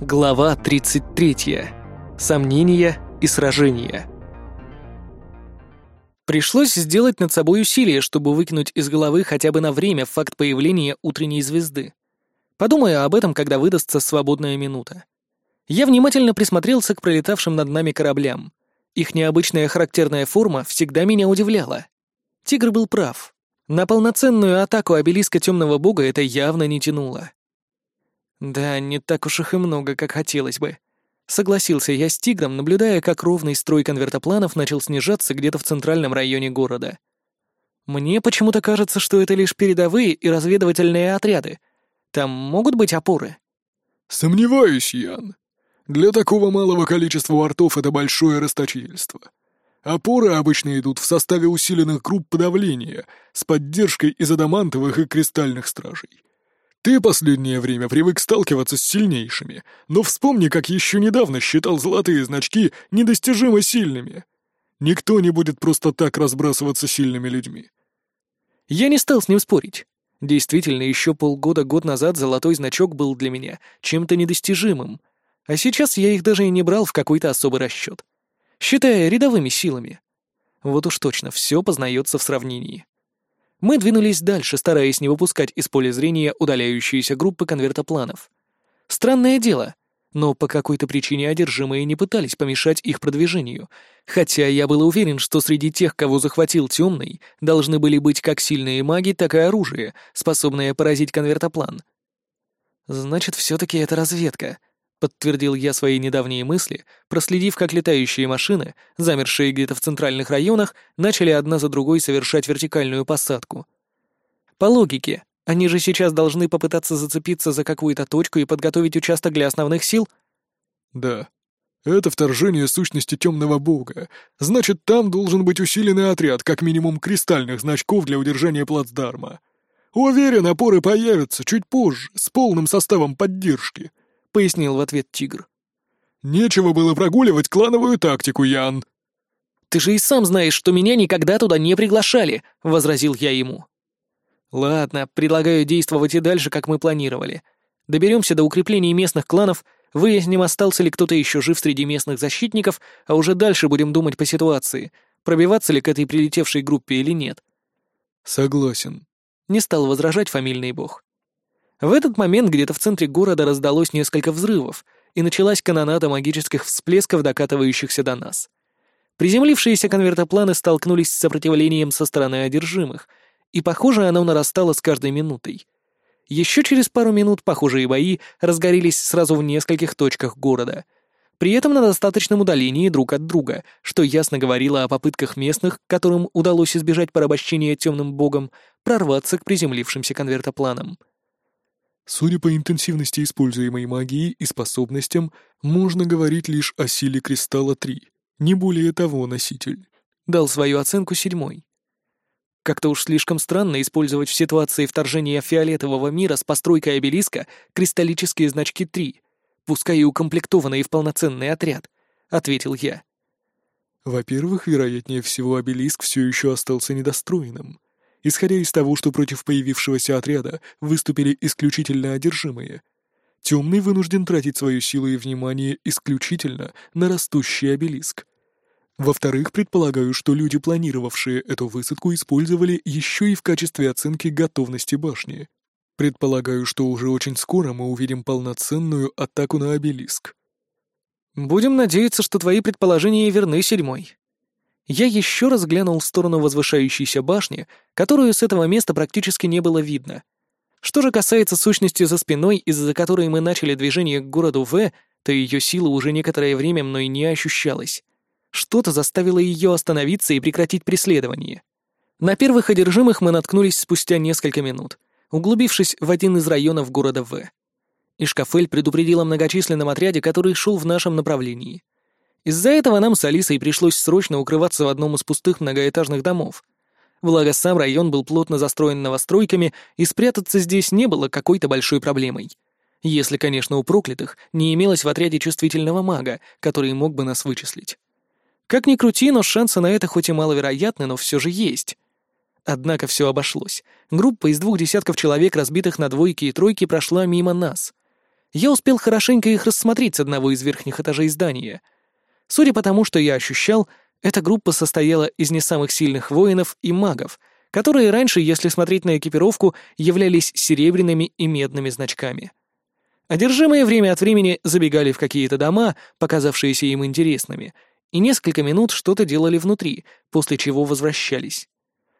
Глава 33. Сомнения и сражения. Пришлось сделать над собой усилие, чтобы выкинуть из головы хотя бы на время факт появления утренней звезды. Подумаю об этом, когда выдастся свободная минута. Я внимательно присмотрелся к пролетавшим над нами кораблям. Их необычная характерная форма всегда меня удивляла. Тигр был прав. На полноценную атаку обелиска темного бога это явно не тянуло. Да, не так уж их и много, как хотелось бы. Согласился я с тигром, наблюдая, как ровный строй конвертопланов начал снижаться где-то в центральном районе города. Мне почему-то кажется, что это лишь передовые и разведывательные отряды. Там могут быть опоры. Сомневаюсь, Ян. Для такого малого количества артов это большое расточительство. Опоры обычно идут в составе усиленных групп подавления с поддержкой из адамантовых и кристальных стражей. Ты последнее время привык сталкиваться с сильнейшими, но вспомни, как еще недавно считал золотые значки недостижимо сильными. Никто не будет просто так разбрасываться сильными людьми. Я не стал с ним спорить. Действительно, еще полгода-год назад золотой значок был для меня чем-то недостижимым, а сейчас я их даже и не брал в какой-то особый расчет, считая рядовыми силами. Вот уж точно, все познается в сравнении. Мы двинулись дальше, стараясь не выпускать из поля зрения удаляющиеся группы конвертопланов. Странное дело, но по какой-то причине одержимые не пытались помешать их продвижению, хотя я был уверен, что среди тех, кого захватил темный, должны были быть как сильные маги, так и оружие, способное поразить конвертоплан. Значит, все-таки это разведка, подтвердил я свои недавние мысли, проследив, как летающие машины, замершие где-то в центральных районах, начали одна за другой совершать вертикальную посадку. По логике, они же сейчас должны попытаться зацепиться за какую-то точку и подготовить участок для основных сил? Да. Это вторжение сущности темного бога. Значит, там должен быть усиленный отряд, как минимум кристальных значков для удержания плацдарма. Уверен, опоры появятся чуть позже, с полным составом поддержки. — пояснил в ответ тигр. «Нечего было прогуливать клановую тактику, Ян». «Ты же и сам знаешь, что меня никогда туда не приглашали», — возразил я ему. «Ладно, предлагаю действовать и дальше, как мы планировали. Доберемся до укреплений местных кланов, выясним, остался ли кто-то еще жив среди местных защитников, а уже дальше будем думать по ситуации, пробиваться ли к этой прилетевшей группе или нет». «Согласен», — не стал возражать фамильный бог. В этот момент где-то в центре города раздалось несколько взрывов, и началась канонада магических всплесков, докатывающихся до нас. Приземлившиеся конвертопланы столкнулись с сопротивлением со стороны одержимых, и, похоже, оно нарастало с каждой минутой. Еще через пару минут похожие бои разгорелись сразу в нескольких точках города, при этом на достаточном удалении друг от друга, что ясно говорило о попытках местных, которым удалось избежать порабощения темным богом, прорваться к приземлившимся конвертопланам. Судя по интенсивности используемой магии и способностям, можно говорить лишь о силе кристалла 3, не более того носитель. Дал свою оценку седьмой. Как-то уж слишком странно использовать в ситуации вторжения фиолетового мира с постройкой обелиска кристаллические значки 3, пускай и укомплектованные в полноценный отряд, — ответил я. Во-первых, вероятнее всего, обелиск все еще остался недостроенным. Исходя из того, что против появившегося отряда выступили исключительно одержимые, темный вынужден тратить свою силу и внимание исключительно на растущий обелиск. Во-вторых, предполагаю, что люди, планировавшие эту высадку, использовали еще и в качестве оценки готовности башни. Предполагаю, что уже очень скоро мы увидим полноценную атаку на обелиск. «Будем надеяться, что твои предположения верны, седьмой», я еще раз глянул в сторону возвышающейся башни, которую с этого места практически не было видно. Что же касается сущности за спиной, из-за которой мы начали движение к городу В, то ее сила уже некоторое время мной не ощущалась. Что-то заставило ее остановиться и прекратить преследование. На первых одержимых мы наткнулись спустя несколько минут, углубившись в один из районов города В. Ишкафель предупредил о многочисленном отряде, который шел в нашем направлении — из-за этого нам с Алисой пришлось срочно укрываться в одном из пустых многоэтажных домов. Благо, сам район был плотно застроен новостройками, и спрятаться здесь не было какой-то большой проблемой. Если, конечно, у проклятых не имелось в отряде чувствительного мага, который мог бы нас вычислить. Как ни крути, но шансы на это хоть и маловероятны, но все же есть. Однако все обошлось. Группа из двух десятков человек, разбитых на двойки и тройки, прошла мимо нас. Я успел хорошенько их рассмотреть с одного из верхних этажей здания. Судя по тому, что я ощущал, эта группа состояла из не самых сильных воинов и магов, которые раньше, если смотреть на экипировку, являлись серебряными и медными значками. Одержимые время от времени забегали в какие-то дома, показавшиеся им интересными, и несколько минут что-то делали внутри, после чего возвращались.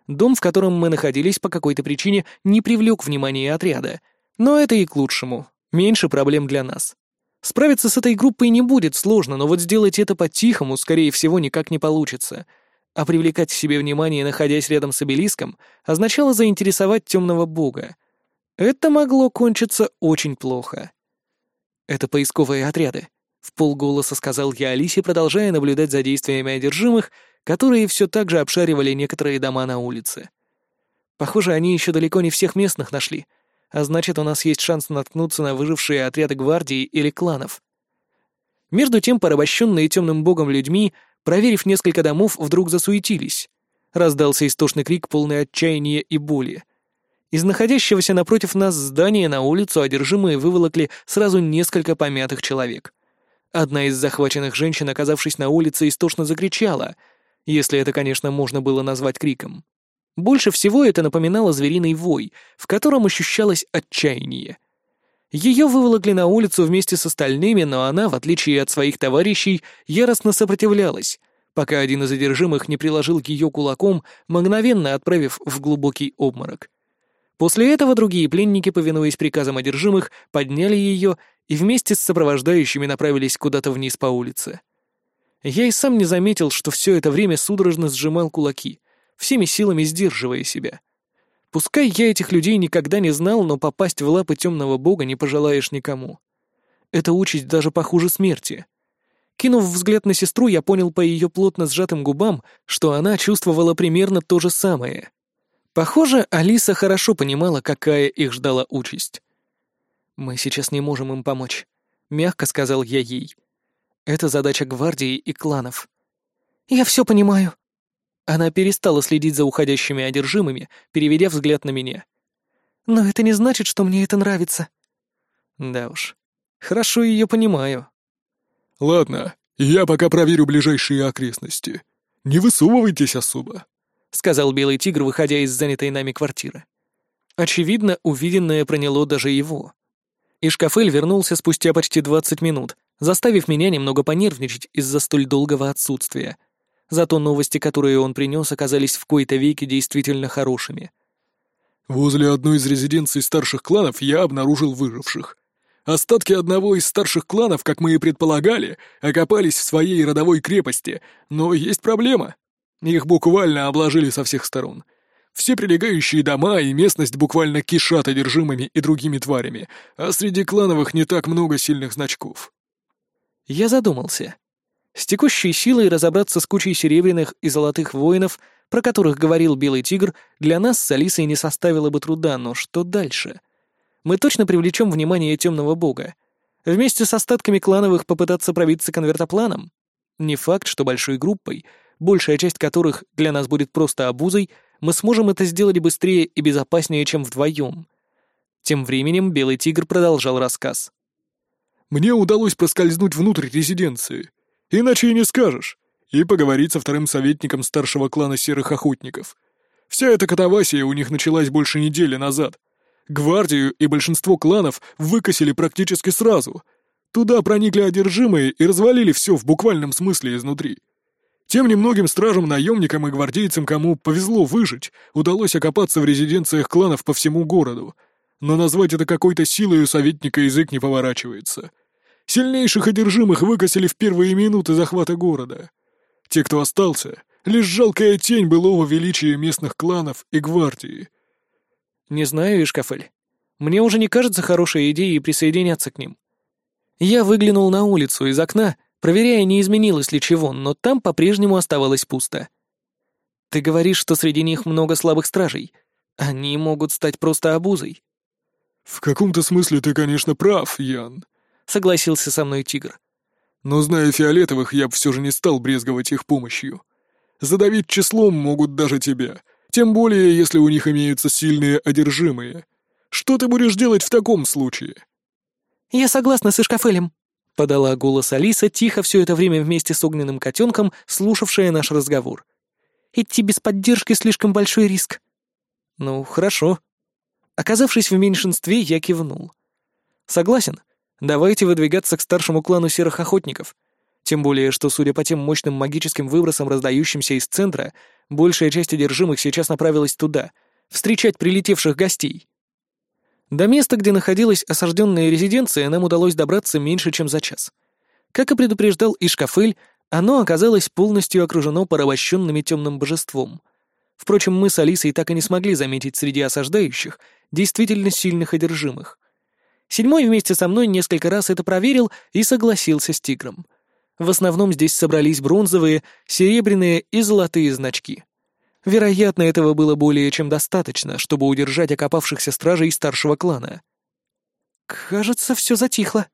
Дом, в котором мы находились, по какой-то причине не привлек внимания отряда, но это и к лучшему, меньше проблем для нас. Справиться с этой группой не будет сложно, но вот сделать это по-тихому, скорее всего, никак не получится. А привлекать к себе внимание, находясь рядом с обелиском, означало заинтересовать темного бога. Это могло кончиться очень плохо. Это поисковые отряды. В полголоса сказал я Алисе, продолжая наблюдать за действиями одержимых, которые все так же обшаривали некоторые дома на улице. Похоже, они еще далеко не всех местных нашли — а значит, у нас есть шанс наткнуться на выжившие отряды гвардии или кланов. Между тем, порабощенные темным богом людьми, проверив несколько домов, вдруг засуетились. Раздался истошный крик, полный отчаяния и боли. Из находящегося напротив нас здания на улицу одержимые выволокли сразу несколько помятых человек. Одна из захваченных женщин, оказавшись на улице, истошно закричала, если это, конечно, можно было назвать криком. Больше всего это напоминало звериный вой, в котором ощущалось отчаяние. Ее выволокли на улицу вместе с остальными, но она, в отличие от своих товарищей, яростно сопротивлялась, пока один из одержимых не приложил ее кулаком, мгновенно отправив в глубокий обморок. После этого другие пленники, повинуясь приказам одержимых, подняли ее и вместе с сопровождающими направились куда-то вниз по улице. Я и сам не заметил, что все это время судорожно сжимал кулаки — всеми силами сдерживая себя. Пускай я этих людей никогда не знал, но попасть в лапы темного бога не пожелаешь никому. Это участь даже похуже смерти. Кинув взгляд на сестру, я понял по ее плотно сжатым губам, что она чувствовала примерно то же самое. Похоже, Алиса хорошо понимала, какая их ждала участь. «Мы сейчас не можем им помочь», — мягко сказал я ей. «Это задача гвардии и кланов». «Я все понимаю», она перестала следить за уходящими одержимыми, переведя взгляд на меня. «Но это не значит, что мне это нравится». Да уж, хорошо ее понимаю. «Ладно, я пока проверю ближайшие окрестности. Не высовывайтесь особо», — сказал Белый Тигр, выходя из занятой нами квартиры. Очевидно, увиденное проняло даже его. И Шкафель вернулся спустя почти двадцать минут, заставив меня немного понервничать из-за столь долгого отсутствия — Зато новости, которые он принес, оказались в кои-то веки действительно хорошими. «Возле одной из резиденций старших кланов я обнаружил выживших. Остатки одного из старших кланов, как мы и предполагали, окопались в своей родовой крепости, но есть проблема. Их буквально обложили со всех сторон. Все прилегающие дома и местность буквально кишат одержимыми и другими тварями, а среди клановых не так много сильных значков». Я задумался. С текущей силой разобраться с кучей серебряных и золотых воинов, про которых говорил Белый Тигр, для нас с Алисой не составило бы труда, но что дальше? Мы точно привлечем внимание темного бога. Вместе с остатками клановых попытаться пробиться конвертопланом? Не факт, что большой группой, большая часть которых для нас будет просто обузой, мы сможем это сделать быстрее и безопаснее, чем вдвоем. Тем временем Белый Тигр продолжал рассказ. «Мне удалось проскользнуть внутрь резиденции. Иначе и не скажешь. И поговорить со вторым советником старшего клана серых охотников. Вся эта катавасия у них началась больше недели назад. Гвардию и большинство кланов выкосили практически сразу. Туда проникли одержимые и развалили все в буквальном смысле изнутри. Тем немногим стражам-наемникам и гвардейцам, кому повезло выжить, удалось окопаться в резиденциях кланов по всему городу. Но назвать это какой-то силой у советника язык не поворачивается. Сильнейших одержимых выкосили в первые минуты захвата города. Те, кто остался, лишь жалкая тень былого величия местных кланов и гвардии. Не знаю, Ишкафель. Мне уже не кажется хорошей идеей присоединяться к ним. Я выглянул на улицу из окна, проверяя, не изменилось ли чего, но там по-прежнему оставалось пусто. Ты говоришь, что среди них много слабых стражей. Они могут стать просто обузой. В каком-то смысле ты, конечно, прав, Ян согласился со мной тигр. Но зная фиолетовых, я бы все же не стал брезговать их помощью. Задавить числом могут даже тебя, тем более, если у них имеются сильные одержимые. Что ты будешь делать в таком случае? «Я согласна с Ишкафелем», — подала голос Алиса, тихо все это время вместе с огненным котенком, слушавшая наш разговор. «Идти без поддержки слишком большой риск». «Ну, хорошо». Оказавшись в меньшинстве, я кивнул. «Согласен. Давайте выдвигаться к старшему клану серых охотников. Тем более, что, судя по тем мощным магическим выбросам, раздающимся из центра, большая часть одержимых сейчас направилась туда, встречать прилетевших гостей. До места, где находилась осажденная резиденция, нам удалось добраться меньше, чем за час. Как и предупреждал Ишкафель, оно оказалось полностью окружено порабощенными темным божеством. Впрочем, мы с Алисой так и не смогли заметить среди осаждающих действительно сильных одержимых. Седьмой вместе со мной несколько раз это проверил и согласился с тигром. В основном здесь собрались бронзовые, серебряные и золотые значки. Вероятно, этого было более чем достаточно, чтобы удержать окопавшихся стражей старшего клана. «Кажется, все затихло».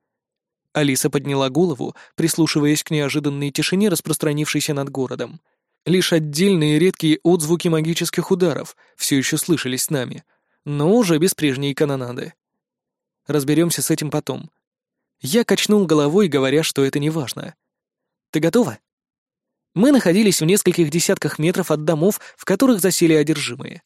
Алиса подняла голову, прислушиваясь к неожиданной тишине, распространившейся над городом. Лишь отдельные редкие отзвуки магических ударов все еще слышались с нами, но уже без прежней канонады. Разберемся с этим потом. Я качнул головой, говоря, что это не важно. «Ты готова?» Мы находились в нескольких десятках метров от домов, в которых засели одержимые.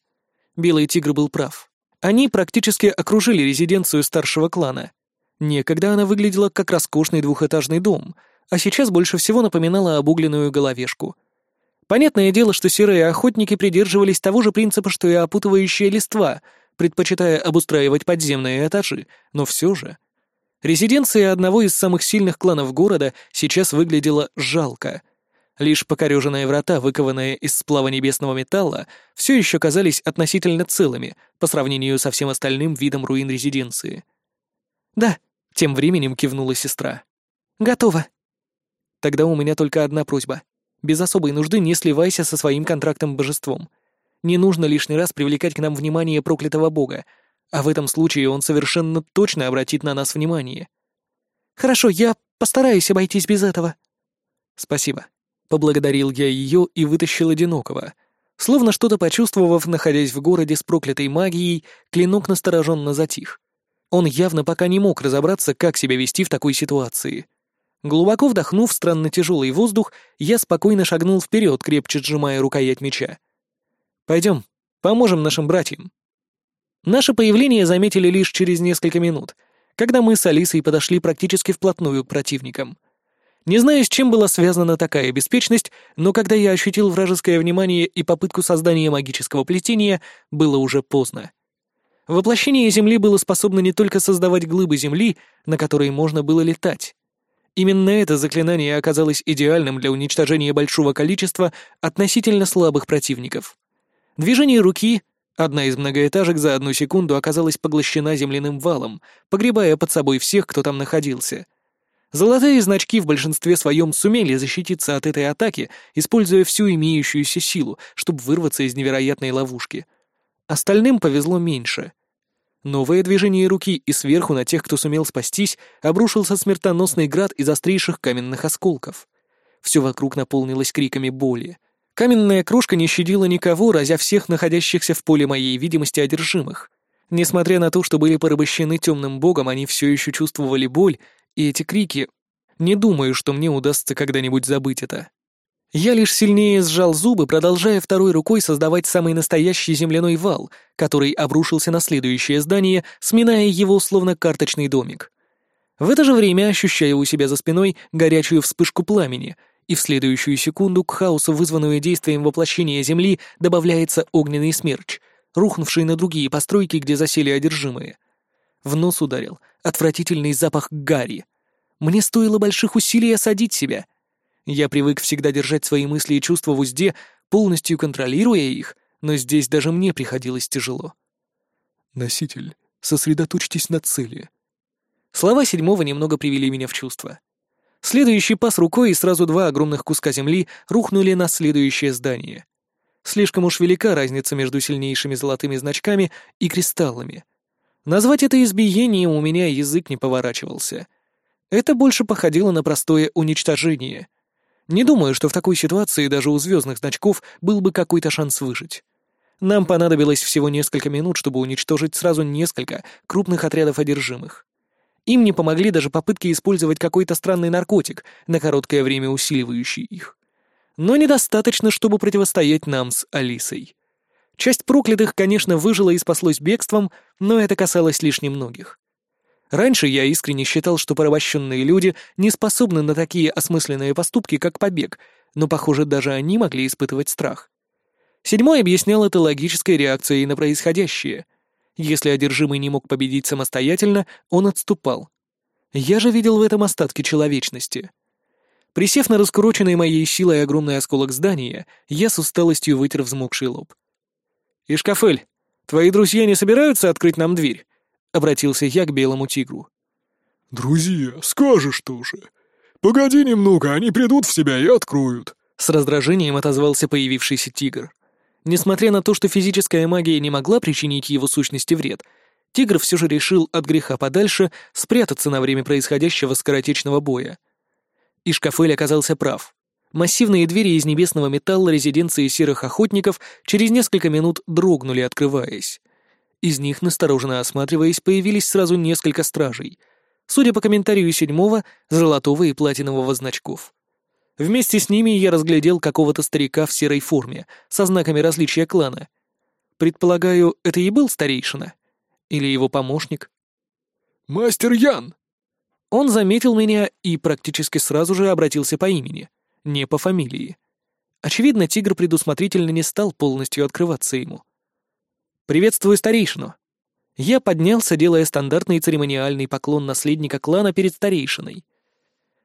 Белый тигр был прав. Они практически окружили резиденцию старшего клана. Некогда она выглядела как роскошный двухэтажный дом, а сейчас больше всего напоминала обугленную головешку. Понятное дело, что серые охотники придерживались того же принципа, что и опутывающие листва, предпочитая обустраивать подземные этажи, но все же... Резиденция одного из самых сильных кланов города сейчас выглядела жалко — Лишь покореженные врата, выкованные из сплава небесного металла, все еще казались относительно целыми по сравнению со всем остальным видом руин резиденции. «Да», — тем временем кивнула сестра. «Готово». «Тогда у меня только одна просьба. Без особой нужды не сливайся со своим контрактом-божеством. Не нужно лишний раз привлекать к нам внимание проклятого бога, а в этом случае он совершенно точно обратит на нас внимание». «Хорошо, я постараюсь обойтись без этого». «Спасибо», Поблагодарил я ее и вытащил одинокого. Словно что-то почувствовав, находясь в городе с проклятой магией, клинок настороженно затих. Он явно пока не мог разобраться, как себя вести в такой ситуации. Глубоко вдохнув странно тяжелый воздух, я спокойно шагнул вперед, крепче сжимая рукоять меча. «Пойдем, поможем нашим братьям». Наше появление заметили лишь через несколько минут, когда мы с Алисой подошли практически вплотную к противникам — не знаю, с чем была связана такая беспечность, но когда я ощутил вражеское внимание и попытку создания магического плетения, было уже поздно. Воплощение Земли было способно не только создавать глыбы Земли, на которые можно было летать. Именно это заклинание оказалось идеальным для уничтожения большого количества относительно слабых противников. Движение руки, одна из многоэтажек за одну секунду оказалась поглощена земляным валом, погребая под собой всех, кто там находился — Золотые значки в большинстве своем сумели защититься от этой атаки, используя всю имеющуюся силу, чтобы вырваться из невероятной ловушки. Остальным повезло меньше. Новое движение руки и сверху на тех, кто сумел спастись, обрушился смертоносный град из острейших каменных осколков. Все вокруг наполнилось криками боли. Каменная кружка не щадила никого, разя всех находящихся в поле моей видимости одержимых. Несмотря на то, что были порабощены темным богом, они все еще чувствовали боль и эти крики... Не думаю, что мне удастся когда-нибудь забыть это. Я лишь сильнее сжал зубы, продолжая второй рукой создавать самый настоящий земляной вал, который обрушился на следующее здание, сминая его словно карточный домик. В это же время ощущаю у себя за спиной горячую вспышку пламени, и в следующую секунду к хаосу, вызванную действием воплощения Земли, добавляется огненный смерч, рухнувший на другие постройки, где засели одержимые. В нос ударил отвратительный запах гари. Мне стоило больших усилий осадить себя. Я привык всегда держать свои мысли и чувства в узде, полностью контролируя их, но здесь даже мне приходилось тяжело. «Носитель, сосредоточьтесь на цели». Слова седьмого немного привели меня в чувство. Следующий пас рукой и сразу два огромных куска земли рухнули на следующее здание. Слишком уж велика разница между сильнейшими золотыми значками и кристаллами. Назвать это избиением у меня язык не поворачивался. Это больше походило на простое уничтожение. Не думаю, что в такой ситуации даже у звездных значков был бы какой-то шанс выжить. Нам понадобилось всего несколько минут, чтобы уничтожить сразу несколько крупных отрядов одержимых. Им не помогли даже попытки использовать какой-то странный наркотик, на короткое время усиливающий их. Но недостаточно, чтобы противостоять нам с Алисой. Часть проклятых, конечно, выжила и спаслась бегством, но это касалось лишь немногих. Раньше я искренне считал, что порабощенные люди не способны на такие осмысленные поступки, как побег, но, похоже, даже они могли испытывать страх. Седьмой объяснял это логической реакцией на происходящее. Если одержимый не мог победить самостоятельно, он отступал. Я же видел в этом остатки человечности. Присев на раскуроченный моей силой огромный осколок здания, я с усталостью вытер взмокший лоб. «Ишкафель, твои друзья не собираются открыть нам дверь?» — обратился я к белому тигру. «Друзья, скажешь тоже. Погоди немного, они придут в себя и откроют», — с раздражением отозвался появившийся тигр. Несмотря на то, что физическая магия не могла причинить его сущности вред, тигр все же решил от греха подальше спрятаться на время происходящего скоротечного боя. И Шкафель оказался прав. Массивные двери из небесного металла резиденции серых охотников через несколько минут дрогнули, открываясь. Из них, настороженно осматриваясь, появились сразу несколько стражей. Судя по комментарию седьмого, золотого и платинового значков. Вместе с ними я разглядел какого-то старика в серой форме, со знаками различия клана. Предполагаю, это и был старейшина? Или его помощник? «Мастер Ян!» Он заметил меня и практически сразу же обратился по имени, не по фамилии. Очевидно, тигр предусмотрительно не стал полностью открываться ему. «Приветствую старейшину!» Я поднялся, делая стандартный церемониальный поклон наследника клана перед старейшиной.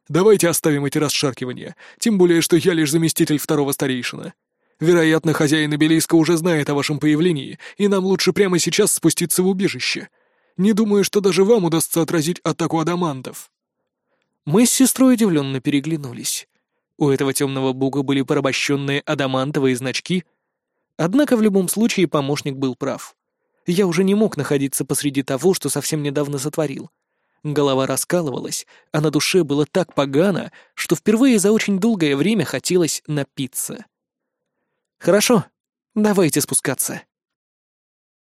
«Давайте оставим эти расшаркивания, тем более, что я лишь заместитель второго старейшина. Вероятно, хозяин обелиска уже знает о вашем появлении, и нам лучше прямо сейчас спуститься в убежище. Не думаю, что даже вам удастся отразить атаку адамантов». Мы с сестрой удивленно переглянулись. У этого темного бога были порабощенные адамантовые значки — Однако в любом случае помощник был прав. Я уже не мог находиться посреди того, что совсем недавно сотворил. Голова раскалывалась, а на душе было так погано, что впервые за очень долгое время хотелось напиться. «Хорошо, давайте спускаться».